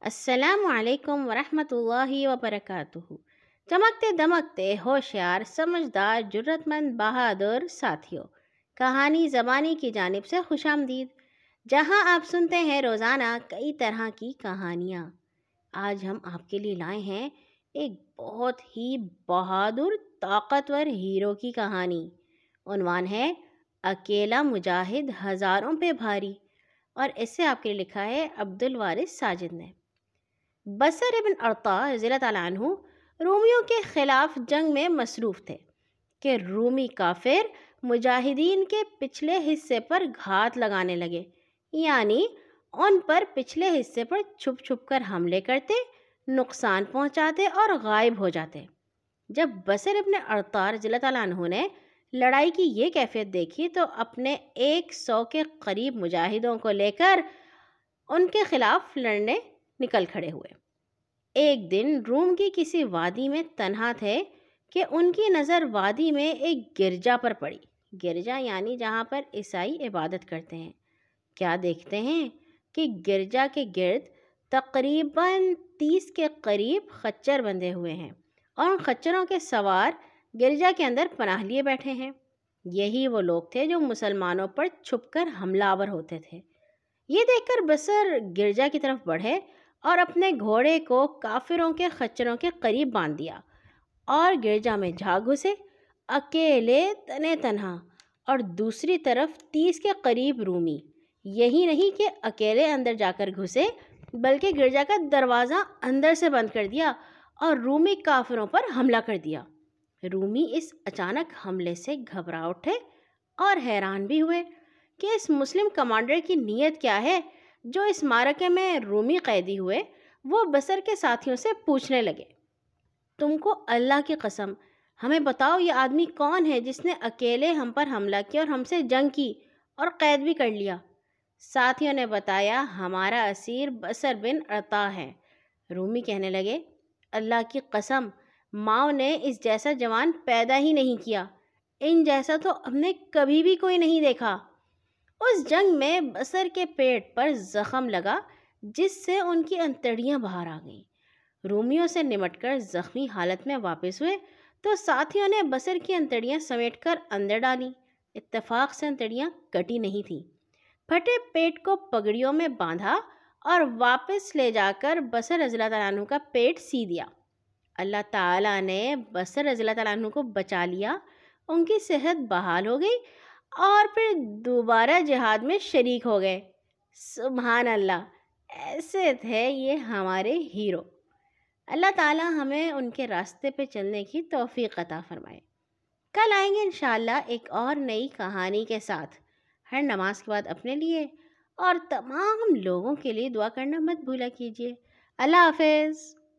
السلام علیکم ورحمۃ اللہ وبرکاتہ۔ چمکتے دمکتے ہوشیار، سمجھدار جرت مند بہادر ساتھیوں کہانی زبانی کی جانب سے خوش آمدید۔ جہاں آپ سنتے ہیں روزانہ کئی طرح کی کہانیاں۔ آج ہم آپ کے لیے لائے ہیں ایک بہت ہی بہادر، طاقتور ہیرو کی کہانی۔ عنوان ہے، اکیلا مجاہد ہزاروں پہ بھاری۔ اور اس سے آپ کے لیے لکھا ہے عبد الوارث ساجد نے۔ بصر ابن ارطا ضلع تعالیٰ عنہ رومیوں کے خلاف جنگ میں مصروف تھے کہ رومی کافر مجاہدین کے پچھلے حصے پر گھات لگانے لگے۔ یعنی ان پر پچھلے حصے پر چھپ چھپ کر حملے کرتے، نقصان پہنچاتے اور غائب ہو جاتے۔ جب بصر ابن ارطار ضلع تعالیٰ عنہ نے لڑائی کی یہ کیفیت دیکھی تو اپنے ایک سو کے قریب مجاہدوں کو لے کر ان کے خلاف لڑنے نکل کھڑے ہوئے۔ ایک دن روم کی کسی وادی میں تنہا تھے کہ ان کی نظر وادی میں ایک گرجا پر پڑی۔ گرجا یعنی جہاں پر عیسائی عبادت کرتے ہیں۔ کیا دیکھتے ہیں کہ گرجا کے گرد تقریباً تیس کے قریب خچر بندھے ہوئے ہیں اور ان خچروں کے سوار گرجا کے اندر پناہ لیے بیٹھے ہیں۔ یہی وہ لوگ تھے جو مسلمانوں پر چھپ کر حملہ آور ہوتے تھے۔ یہ دیکھ کر بسر گرجا کی طرف بڑھے اور اپنے گھوڑے کو کافروں کے خچروں کے قریب باندھ دیا اور گرجا میں جھا گھسے اکیلے تنے تنہا اور دوسری طرف تیس کے قریب رومی۔ یہی نہیں کہ اکیلے اندر جا کر گھسے، بلکہ گرجا کا دروازہ اندر سے بند کر دیا اور رومی کافروں پر حملہ کر دیا۔ رومی اس اچانک حملے سے گھبرا اٹھے اور حیران بھی ہوئے کہ اس مسلم کمانڈر کی نیت کیا ہے۔ جو اس مارکے میں رومی قیدی ہوئے، وہ بسر کے ساتھیوں سے پوچھنے لگے۔ تم کو اللہ کی قسم، ہمیں بتاؤ یہ آدمی کون ہے جس نے اکیلے ہم پر حملہ کیا اور ہم سے جنگ کی اور قید بھی کر لیا؟ ساتھیوں نے بتایا، ہمارا اسیر بسر بن عطا ہے۔ رومی کہنے لگے، اللہ کی قسم، ماؤں نے اس جیسا جوان پیدا ہی نہیں کیا۔ ان جیسا تو ہم نے کبھی بھی کوئی نہیں دیکھا۔ اس جنگ میں بسر کے پیٹ پر زخم لگا، جس سے ان کی انتڑیاں باہر آ گئیں۔ رومیوں سے نمٹ کر زخمی حالت میں واپس ہوئے تو ساتھیوں نے بسر کی انتڑیاں سمیٹ کر اندر ڈالیں اتفاق سے انتڑیاں کٹی نہیں تھیں۔ پھٹے پیٹ کو پگڑیوں میں باندھا اور واپس لے جا کر بسر رضی اللہ تعالیٰ عنہ کا پیٹ سی دیا۔ اللہ تعالیٰ نے بسر رضی اللہ تعالیٰ عنہ کو بچا لیا۔ ان کی صحت بحال ہو گئی اور پھر دوبارہ جہاد میں شریک ہو گئے۔ سبحان اللہ، ایسے تھے یہ ہمارے ہیرو۔ اللہ تعالیٰ ہمیں ان کے راستے پہ چلنے کی توفیق عطا فرمائے۔ کل آئیں گے انشاءاللہ ایک اور نئی کہانی کے ساتھ۔ ہر نماز کے بعد اپنے لیے اور تمام لوگوں کے لیے دعا کرنا مت بھولا کیجیے اللہ حافظ۔